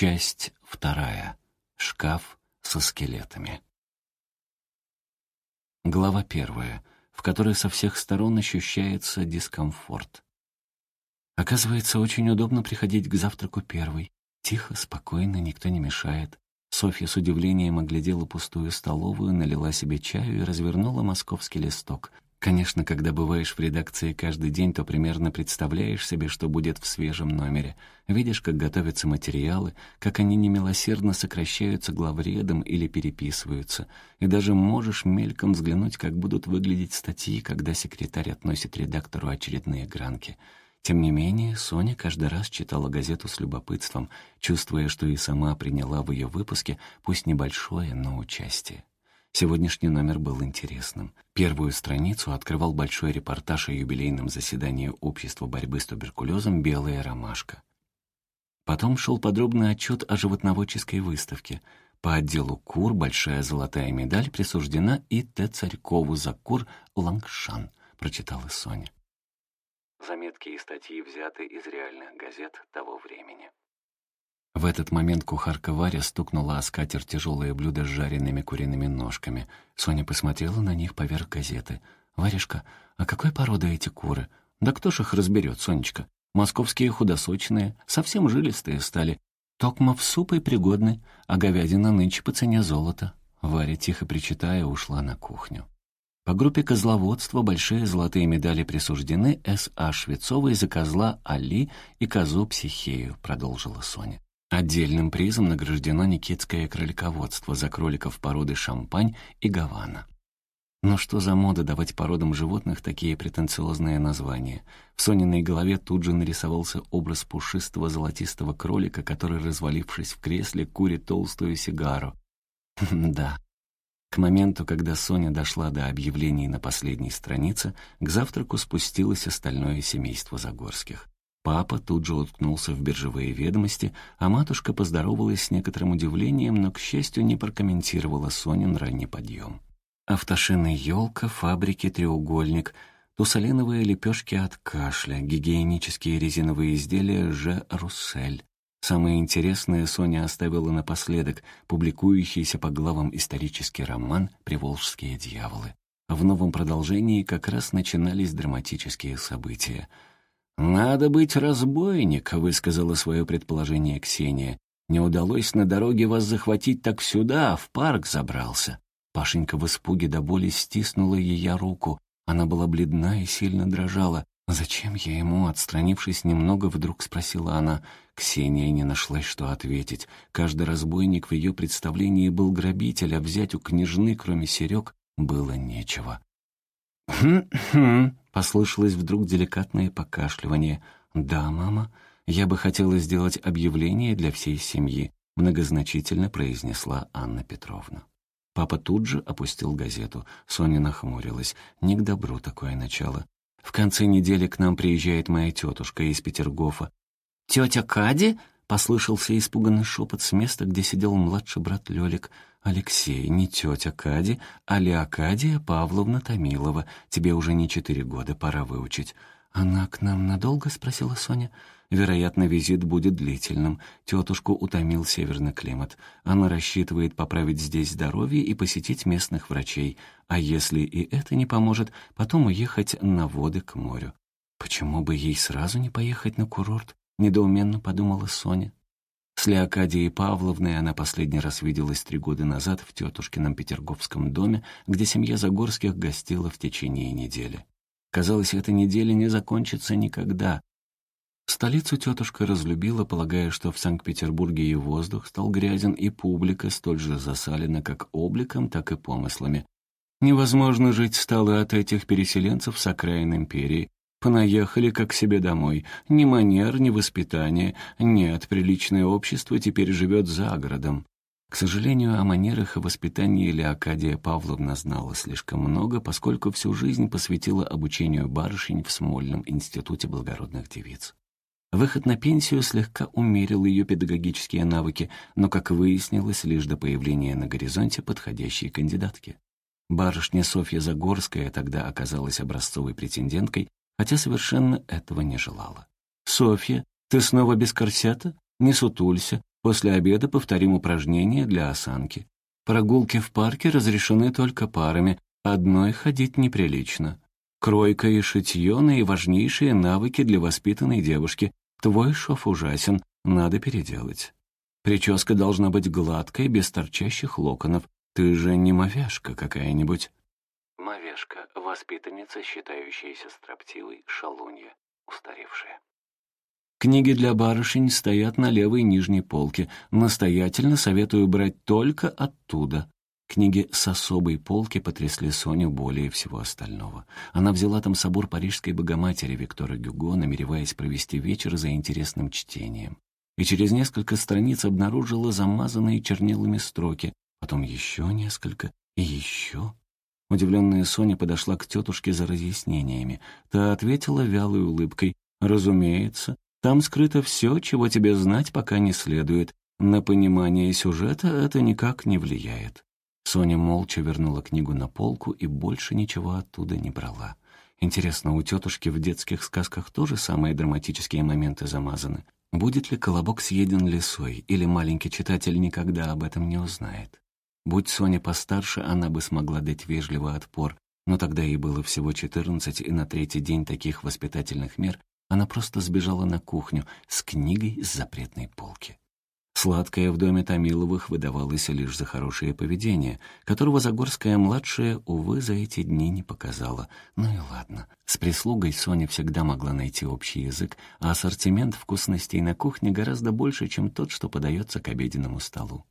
Часть вторая. Шкаф со скелетами. Глава первая, в которой со всех сторон ощущается дискомфорт. Оказывается, очень удобно приходить к завтраку первой. Тихо, спокойно, никто не мешает. Софья с удивлением оглядела пустую столовую, налила себе чаю и развернула московский листок. Конечно, когда бываешь в редакции каждый день, то примерно представляешь себе, что будет в свежем номере. Видишь, как готовятся материалы, как они немилосердно сокращаются главредом или переписываются. И даже можешь мельком взглянуть, как будут выглядеть статьи, когда секретарь относит редактору очередные гранки. Тем не менее, Соня каждый раз читала газету с любопытством, чувствуя, что и сама приняла в ее выпуске, пусть небольшое, но участие. Сегодняшний номер был интересным. Первую страницу открывал большой репортаж о юбилейном заседании Общества борьбы с туберкулезом «Белая ромашка». Потом шел подробный отчет о животноводческой выставке. По отделу кур большая золотая медаль присуждена и Т. Царькову за кур Лангшан, прочитала Соня. Заметки и статьи взяты из реальных газет того времени. В этот момент кухарка Варя стукнула о скатер тяжелое блюдо с жареными куриными ножками. Соня посмотрела на них поверх газеты. «Варежка, а какой породы эти куры?» «Да кто ж их разберет, Сонечка? Московские худосочные, совсем жилистые стали. Токма в суп и пригодны, а говядина нынче по цене золота». Варя, тихо причитая, ушла на кухню. По группе козловодства большие золотые медали присуждены С.А. Швецовой за козла Али и козу Психею, продолжила Соня. Отдельным призом награждено никитское кролиководство за кроликов породы шампань и гавана. Но что за мода давать породам животных такие претенциозные названия? В Сониной голове тут же нарисовался образ пушистого золотистого кролика, который, развалившись в кресле, курит толстую сигару. да. К моменту, когда Соня дошла до объявлений на последней странице, к завтраку спустилось остальное семейство Загорских. Папа тут же уткнулся в биржевые ведомости, а матушка поздоровалась с некоторым удивлением, но, к счастью, не прокомментировала Сонин ранний подъем. Автошины «Елка», фабрики «Треугольник», тусалиновые лепешки от кашля, гигиенические резиновые изделия «Ж. Руссель». Самое интересное Соня оставила напоследок, публикующийся по главам исторический роман «Приволжские дьяволы». В новом продолжении как раз начинались драматические события — «Надо быть разбойник», — высказала свое предположение Ксения. «Не удалось на дороге вас захватить, так сюда, в парк забрался». Пашенька в испуге до боли стиснула ее руку. Она была бледна и сильно дрожала. «Зачем я ему?» — отстранившись немного, вдруг спросила она. Ксения не нашлась, что ответить. Каждый разбойник в ее представлении был грабитель, а взять у княжны, кроме Серег, было нечего. «Хм-хм», — послышалось вдруг деликатное покашливание. «Да, мама, я бы хотела сделать объявление для всей семьи», — многозначительно произнесла Анна Петровна. Папа тут же опустил газету. Соня нахмурилась. Не к добру такое начало. «В конце недели к нам приезжает моя тетушка из Петергофа». «Тетя Кади?» — послышался испуганный шепот с места, где сидел младший брат Лёлик — «Алексей, не тетя Кади, а Леокадия Павловна Томилова. Тебе уже не четыре года, пора выучить». «Она к нам надолго?» — спросила Соня. «Вероятно, визит будет длительным. Тетушку утомил северный климат. Она рассчитывает поправить здесь здоровье и посетить местных врачей. А если и это не поможет, потом уехать на воды к морю». «Почему бы ей сразу не поехать на курорт?» — недоуменно подумала Соня. С Леокадией Павловной она последний раз виделась три года назад в тетушкином Петерговском доме, где семья Загорских гостила в течение недели. Казалось, эта неделя не закончится никогда. Столицу тетушка разлюбила, полагая, что в Санкт-Петербурге и воздух стал грязен, и публика столь же засалена как обликом, так и помыслами. Невозможно жить стало от этих переселенцев с окраин империи, Понаехали как себе домой. Ни манер, ни воспитания. Нет, приличное общество теперь живет за городом. К сожалению, о манерах и воспитании Леокадия Павловна знала слишком много, поскольку всю жизнь посвятила обучению барышень в Смольном институте благородных девиц. Выход на пенсию слегка умерил ее педагогические навыки, но, как выяснилось, лишь до появления на горизонте подходящей кандидатки. Барышня Софья Загорская тогда оказалась образцовой претенденткой, хотя совершенно этого не желала. «Софья, ты снова без корсета? Не сутулься. После обеда повторим упражнения для осанки. Прогулки в парке разрешены только парами, одной ходить неприлично. Кройка и шитье — наиважнейшие навыки для воспитанной девушки. Твой шов ужасен, надо переделать. Прическа должна быть гладкой, без торчащих локонов. Ты же не мовяшка какая-нибудь. Мовяшка — воспитанница, считающаяся строптивой, шалунья, устаревшая. Книги для барышень стоят на левой нижней полке. Настоятельно советую брать только оттуда. Книги с особой полки потрясли Соню более всего остального. Она взяла там собор Парижской Богоматери Виктора Гюго, намереваясь провести вечер за интересным чтением. И через несколько страниц обнаружила замазанные чернилами строки, потом еще несколько и еще. Удивленная Соня подошла к тетушке за разъяснениями. Та ответила вялой улыбкой. «Разумеется, там скрыто все, чего тебе знать пока не следует. На понимание сюжета это никак не влияет». Соня молча вернула книгу на полку и больше ничего оттуда не брала. Интересно, у тетушки в детских сказках тоже самые драматические моменты замазаны? Будет ли колобок съеден лисой, или маленький читатель никогда об этом не узнает? Будь Соня постарше, она бы смогла дать вежливый отпор, но тогда ей было всего четырнадцать, и на третий день таких воспитательных мер она просто сбежала на кухню с книгой с запретной полки. Сладкое в доме Томиловых выдавалось лишь за хорошее поведение, которого Загорская-младшая, увы, за эти дни не показала. Ну и ладно. С прислугой Соня всегда могла найти общий язык, а ассортимент вкусностей на кухне гораздо больше, чем тот, что подается к обеденному столу.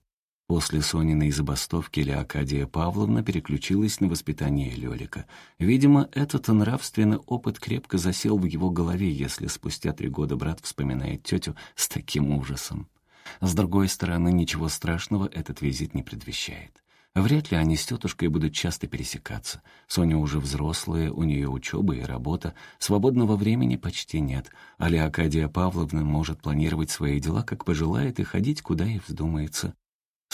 После Сониной забастовки Леокадия Павловна переключилась на воспитание Лёлика. Видимо, этот нравственный опыт крепко засел в его голове, если спустя три года брат вспоминает тетю с таким ужасом. С другой стороны, ничего страшного этот визит не предвещает. Вряд ли они с тетушкой будут часто пересекаться. Соня уже взрослая, у нее учеба и работа, свободного времени почти нет, а Леокадия Павловна может планировать свои дела, как пожелает, и ходить, куда ей вздумается.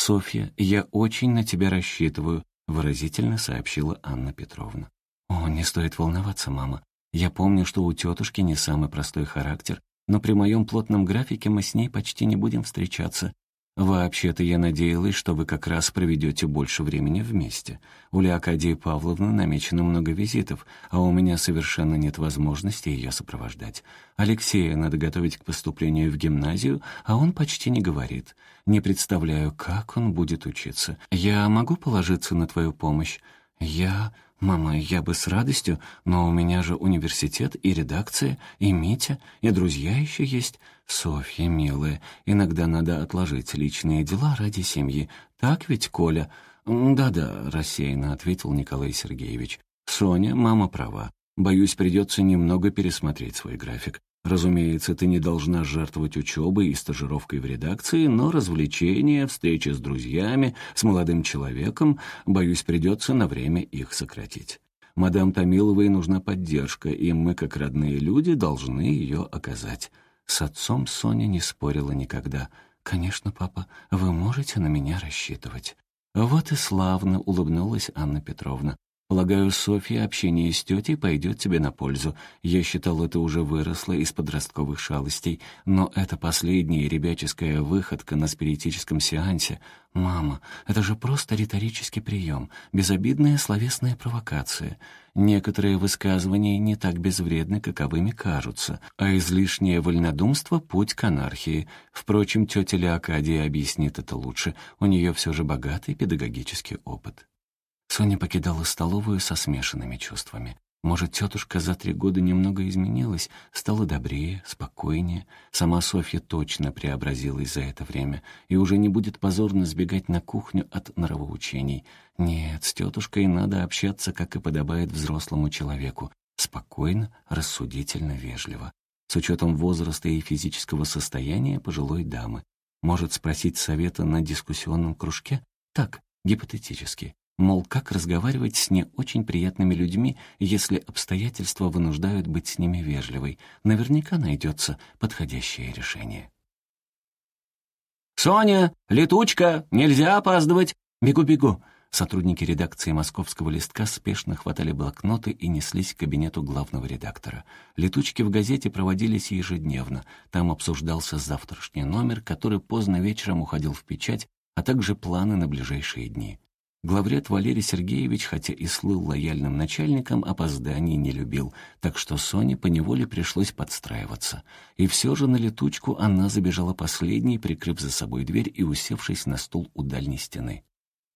«Софья, я очень на тебя рассчитываю», — выразительно сообщила Анна Петровна. «О, не стоит волноваться, мама. Я помню, что у тетушки не самый простой характер, но при моем плотном графике мы с ней почти не будем встречаться. Вообще-то я надеялась, что вы как раз проведете больше времени вместе. У Леокадии Павловны намечено много визитов, а у меня совершенно нет возможности ее сопровождать. Алексея надо готовить к поступлению в гимназию, а он почти не говорит. Не представляю, как он будет учиться. Я могу положиться на твою помощь? Я... «Мама, я бы с радостью, но у меня же университет и редакция, и Митя, и друзья еще есть. Софья, милая, иногда надо отложить личные дела ради семьи. Так ведь, Коля?» «Да-да», — рассеянно ответил Николай Сергеевич. «Соня, мама права. Боюсь, придется немного пересмотреть свой график. Разумеется, ты не должна жертвовать учебой и стажировкой в редакции, но развлечения, встречи с друзьями, с молодым человеком, боюсь, придется на время их сократить. Мадам Томиловой нужна поддержка, и мы, как родные люди, должны ее оказать. С отцом Соня не спорила никогда. «Конечно, папа, вы можете на меня рассчитывать». «Вот и славно», — улыбнулась Анна Петровна. Полагаю, Софья, общение с тетей пойдет тебе на пользу. Я считал, это уже выросло из подростковых шалостей, но это последняя ребяческая выходка на спиритическом сеансе. Мама, это же просто риторический прием, безобидная словесная провокация. Некоторые высказывания не так безвредны, каковыми кажутся, а излишнее вольнодумство — путь к анархии. Впрочем, тетя Леокадия объяснит это лучше, у нее все же богатый педагогический опыт. Соня покидала столовую со смешанными чувствами. Может, тетушка за три года немного изменилась, стала добрее, спокойнее. Сама Софья точно преобразилась за это время и уже не будет позорно сбегать на кухню от нравоучений. Нет, с тетушкой надо общаться, как и подобает взрослому человеку. Спокойно, рассудительно, вежливо. С учетом возраста и физического состояния пожилой дамы. Может спросить совета на дискуссионном кружке? Так, гипотетически. Мол, как разговаривать с не очень приятными людьми, если обстоятельства вынуждают быть с ними вежливой. Наверняка найдется подходящее решение. «Соня! Летучка! Нельзя опаздывать! Бегу-бегу!» Сотрудники редакции «Московского листка» спешно хватали блокноты и неслись к кабинету главного редактора. Летучки в газете проводились ежедневно. Там обсуждался завтрашний номер, который поздно вечером уходил в печать, а также планы на ближайшие дни. Главред Валерий Сергеевич, хотя и слыл лояльным начальником, опозданий не любил, так что Соне поневоле пришлось подстраиваться. И все же на летучку она забежала последней, прикрыв за собой дверь и усевшись на стул у дальней стены.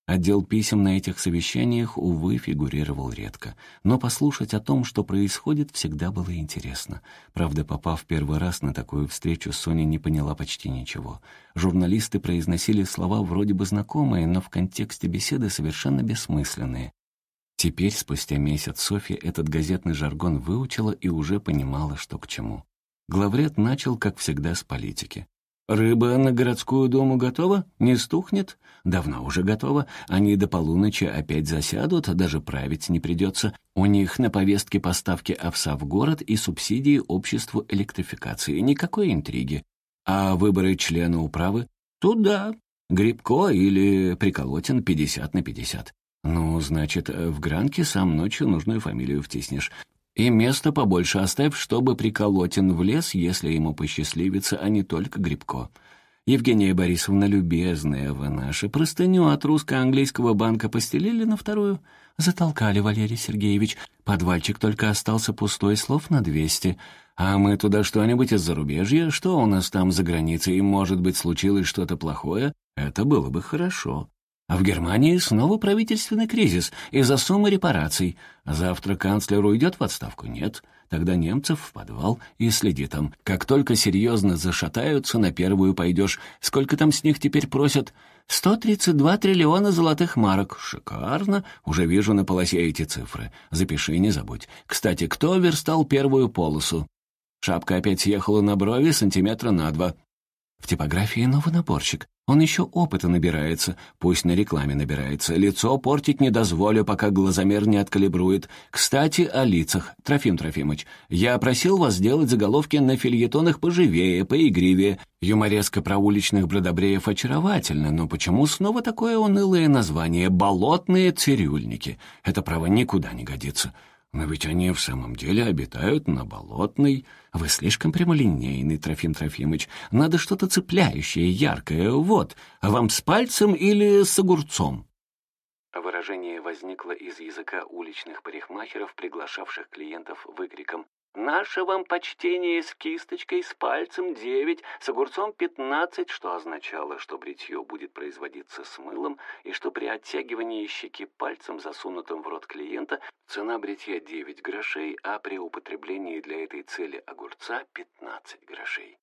Отдел писем на этих совещаниях, увы, фигурировал редко. Но послушать о том, что происходит, всегда было интересно. Правда, попав первый раз на такую встречу, Соня не поняла почти ничего. Журналисты произносили слова вроде бы знакомые, но в контексте беседы совершенно бессмысленные. Теперь, спустя месяц, Софья этот газетный жаргон выучила и уже понимала, что к чему. Главред начал, как всегда, с политики. «Рыба на городскую дому готова? Не стухнет?» «Давно уже готова. Они до полуночи опять засядут, даже править не придется. У них на повестке поставки овса в город и субсидии обществу электрификации. Никакой интриги. А выборы члена управы? Туда. Грибко или Приколотин 50 на 50. Ну, значит, в Гранке сам ночью нужную фамилию втиснешь. И место побольше оставь, чтобы приколотен в лес, если ему посчастливится, а не только Грибко. Евгения Борисовна, любезная вы наши, простыню от русско-английского банка постелили на вторую? Затолкали, Валерий Сергеевич. Подвальчик только остался пустой, слов на двести. А мы туда что-нибудь из зарубежья? Что у нас там за границей? И, может быть, случилось что-то плохое? Это было бы хорошо. А в Германии снова правительственный кризис из-за суммы репараций. Завтра канцлер уйдет в отставку? Нет. Тогда немцев в подвал и следи там. Как только серьезно зашатаются, на первую пойдешь. Сколько там с них теперь просят? Сто тридцать два триллиона золотых марок. Шикарно. Уже вижу на полосе эти цифры. Запиши, не забудь. Кстати, кто верстал первую полосу? Шапка опять съехала на брови сантиметра на два. В типографии новый наборчик. Он еще опыта набирается, пусть на рекламе набирается. Лицо портить не дозволю, пока глазомер не откалибрует. Кстати, о лицах. Трофим Трофимыч, я просил вас сделать заголовки на фильетонах поживее, поигривее. Юмореска про уличных бродобреев очаровательно, но почему снова такое унылое название «болотные цирюльники»? Это, право, никуда не годится. Но ведь они в самом деле обитают на болотной. Вы слишком прямолинейный, Трофим Трофимыч. Надо что-то цепляющее, яркое. Вот, вам с пальцем или с огурцом?» Выражение возникло из языка уличных парикмахеров, приглашавших клиентов выкриком Наше вам почтение с кисточкой, с пальцем девять, с огурцом пятнадцать, что означало, что бритье будет производиться с мылом, и что при оттягивании щеки пальцем, засунутым в рот клиента, цена бритья девять грошей, а при употреблении для этой цели огурца пятнадцать грошей.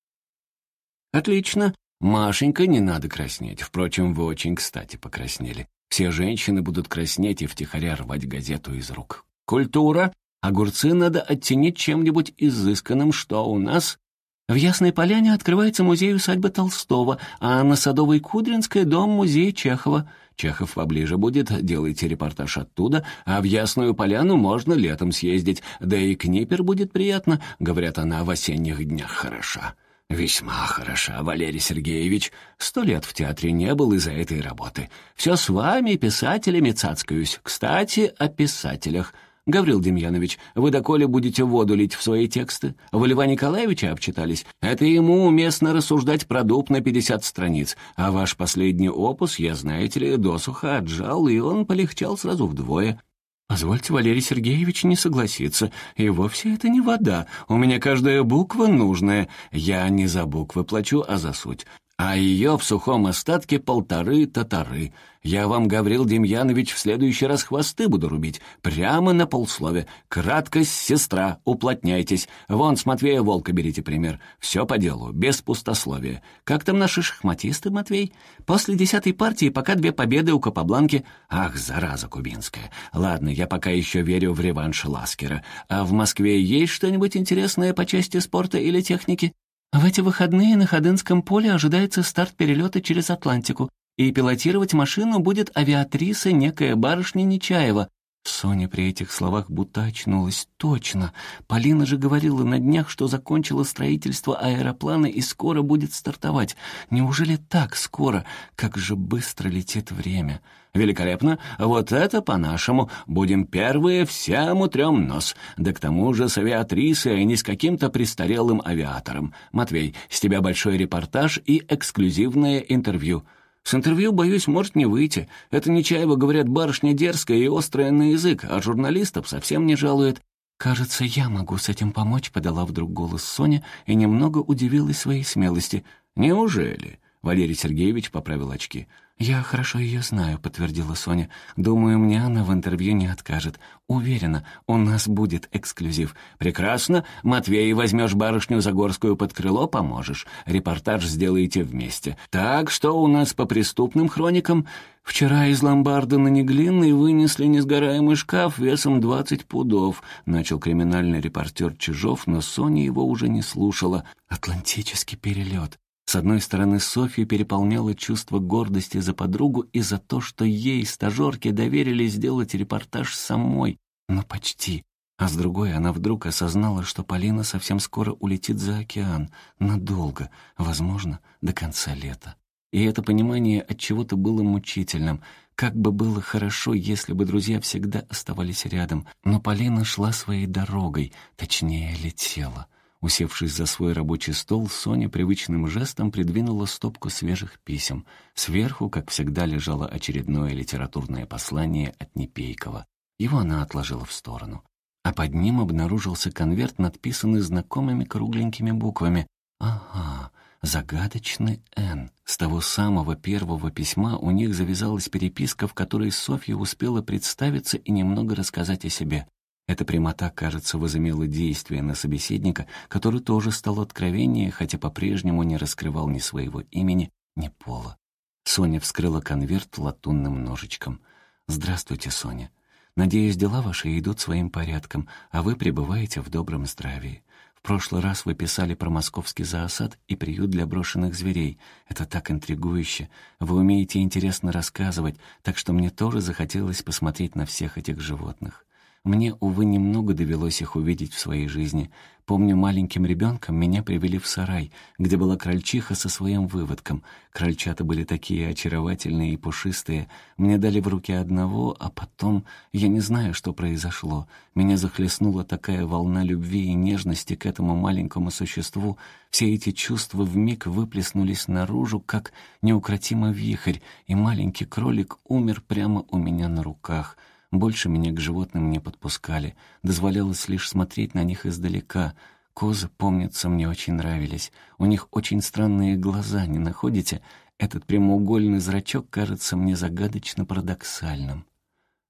Отлично. Машенька, не надо краснеть. Впрочем, вы очень кстати покраснели. Все женщины будут краснеть и втихаря рвать газету из рук. Культура Огурцы надо оттенить чем-нибудь изысканным, что у нас... В Ясной Поляне открывается музей усадьбы Толстого, а на Садовой Кудринской — дом-музей Чехова. Чехов поближе будет, делайте репортаж оттуда, а в Ясную Поляну можно летом съездить, да и Книпер будет приятно, говорят, она в осенних днях хороша. «Весьма хороша, Валерий Сергеевич. Сто лет в театре не был из-за этой работы. Все с вами, писателями, цацкаюсь. Кстати, о писателях. «Гаврил Демьянович, вы доколе будете воду лить в свои тексты? Вы Льва Николаевича обчитались? Это ему уместно рассуждать про дуб на пятьдесят страниц, а ваш последний опус, я, знаете ли, досуха отжал, и он полегчал сразу вдвое». «Позвольте, Валерий Сергеевич, не согласиться. И вовсе это не вода. У меня каждая буква нужная. Я не за буквы плачу, а за суть а ее в сухом остатке полторы татары. Я вам, Гаврил Демьянович, в следующий раз хвосты буду рубить, прямо на полслове. Краткость, сестра, уплотняйтесь. Вон с Матвея Волка берите пример. Все по делу, без пустословия. Как там наши шахматисты, Матвей? После десятой партии пока две победы у Капабланки. Ах, зараза кубинская. Ладно, я пока еще верю в реванш Ласкера. А в Москве есть что-нибудь интересное по части спорта или техники? В эти выходные на Ходынском поле ожидается старт перелета через Атлантику, и пилотировать машину будет авиатриса некая барышня Нечаева. Соня при этих словах будто очнулась. Точно! Полина же говорила на днях, что закончила строительство аэроплана и скоро будет стартовать. Неужели так скоро? Как же быстро летит время! Великолепно! Вот это по-нашему! Будем первые, всем утрем нос! Да к тому же с авиатрисой, а не с каким-то престарелым авиатором. Матвей, с тебя большой репортаж и эксклюзивное интервью. С интервью, боюсь, может не выйти. Это Нечаева, говорят, барышня дерзкая и острая на язык, а журналистов совсем не жалует. «Кажется, я могу с этим помочь», — подала вдруг голос Соня и немного удивилась своей смелости. «Неужели?» — Валерий Сергеевич поправил очки. «Я хорошо ее знаю», — подтвердила Соня. «Думаю, мне она в интервью не откажет. Уверена, у нас будет эксклюзив». «Прекрасно. Матвей, возьмешь барышню Загорскую под крыло, поможешь. Репортаж сделаете вместе. Так, что у нас по преступным хроникам?» «Вчера из ломбарда на Неглинной вынесли несгораемый шкаф весом двадцать пудов», — начал криминальный репортер Чижов, но Соня его уже не слушала. «Атлантический перелет. С одной стороны, Софью переполняло чувство гордости за подругу и за то, что ей, стажерке, доверили сделать репортаж самой, но почти. А с другой, она вдруг осознала, что Полина совсем скоро улетит за океан, надолго, возможно, до конца лета. И это понимание от чего-то было мучительным. Как бы было хорошо, если бы друзья всегда оставались рядом, но Полина шла своей дорогой, точнее, летела. Усевшись за свой рабочий стол, Соня привычным жестом придвинула стопку свежих писем. Сверху, как всегда, лежало очередное литературное послание от Непейкова. Его она отложила в сторону. А под ним обнаружился конверт, надписанный знакомыми кругленькими буквами. «Ага, загадочный Н». С того самого первого письма у них завязалась переписка, в которой Софья успела представиться и немного рассказать о себе. Эта прямота, кажется, возымела действие на собеседника, который тоже стал откровеннее, хотя по-прежнему не раскрывал ни своего имени, ни пола. Соня вскрыла конверт латунным ножичком. «Здравствуйте, Соня. Надеюсь, дела ваши идут своим порядком, а вы пребываете в добром здравии. В прошлый раз вы писали про московский зоосад и приют для брошенных зверей. Это так интригующе. Вы умеете интересно рассказывать, так что мне тоже захотелось посмотреть на всех этих животных. Мне, увы, немного довелось их увидеть в своей жизни. Помню, маленьким ребенком меня привели в сарай, где была крольчиха со своим выводком. Крольчата были такие очаровательные и пушистые. Мне дали в руки одного, а потом... Я не знаю, что произошло. Меня захлестнула такая волна любви и нежности к этому маленькому существу. Все эти чувства вмиг выплеснулись наружу, как неукротимый вихрь, и маленький кролик умер прямо у меня на руках — больше меня к животным не подпускали, дозволялось лишь смотреть на них издалека. Козы, помнится, мне очень нравились. У них очень странные глаза, не находите? Этот прямоугольный зрачок кажется мне загадочно парадоксальным.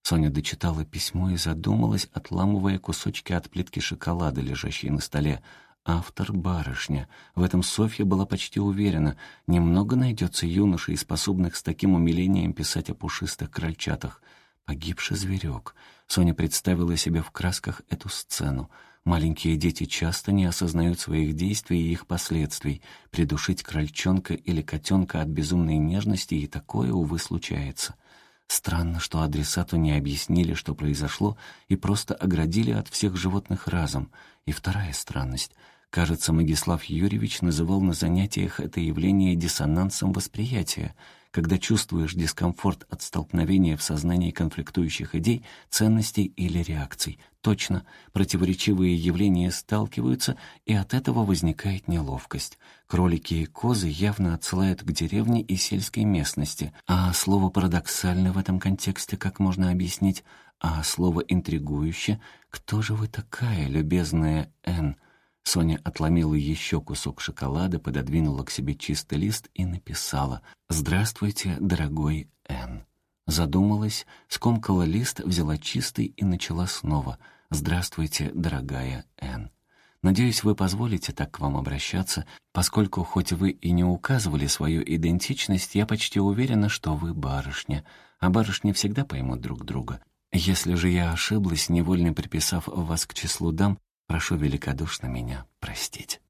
Соня дочитала письмо и задумалась, отламывая кусочки от плитки шоколада, лежащей на столе. Автор — барышня. В этом Софья была почти уверена. Немного найдется юношей, способных с таким умилением писать о пушистых крольчатах — Погибший зверек. Соня представила себе в красках эту сцену. Маленькие дети часто не осознают своих действий и их последствий. Придушить крольчонка или котенка от безумной нежности и такое, увы, случается. Странно, что адресату не объяснили, что произошло, и просто оградили от всех животных разом. И вторая странность. Кажется, Магислав Юрьевич называл на занятиях это явление диссонансом восприятия — когда чувствуешь дискомфорт от столкновения в сознании конфликтующих идей, ценностей или реакций. Точно, противоречивые явления сталкиваются, и от этого возникает неловкость. Кролики и козы явно отсылают к деревне и сельской местности, а слово «парадоксально» в этом контексте как можно объяснить? А слово «интригующе» — «Кто же вы такая, любезная Н?» Соня отломила еще кусок шоколада, пододвинула к себе чистый лист и написала «Здравствуйте, дорогой Н». Задумалась, скомкала лист, взяла чистый и начала снова «Здравствуйте, дорогая Н». Надеюсь, вы позволите так к вам обращаться, поскольку хоть вы и не указывали свою идентичность, я почти уверена, что вы барышня, а барышни всегда поймут друг друга. Если же я ошиблась, невольно приписав вас к числу дам, Прошу великодушно меня простить.